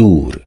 دور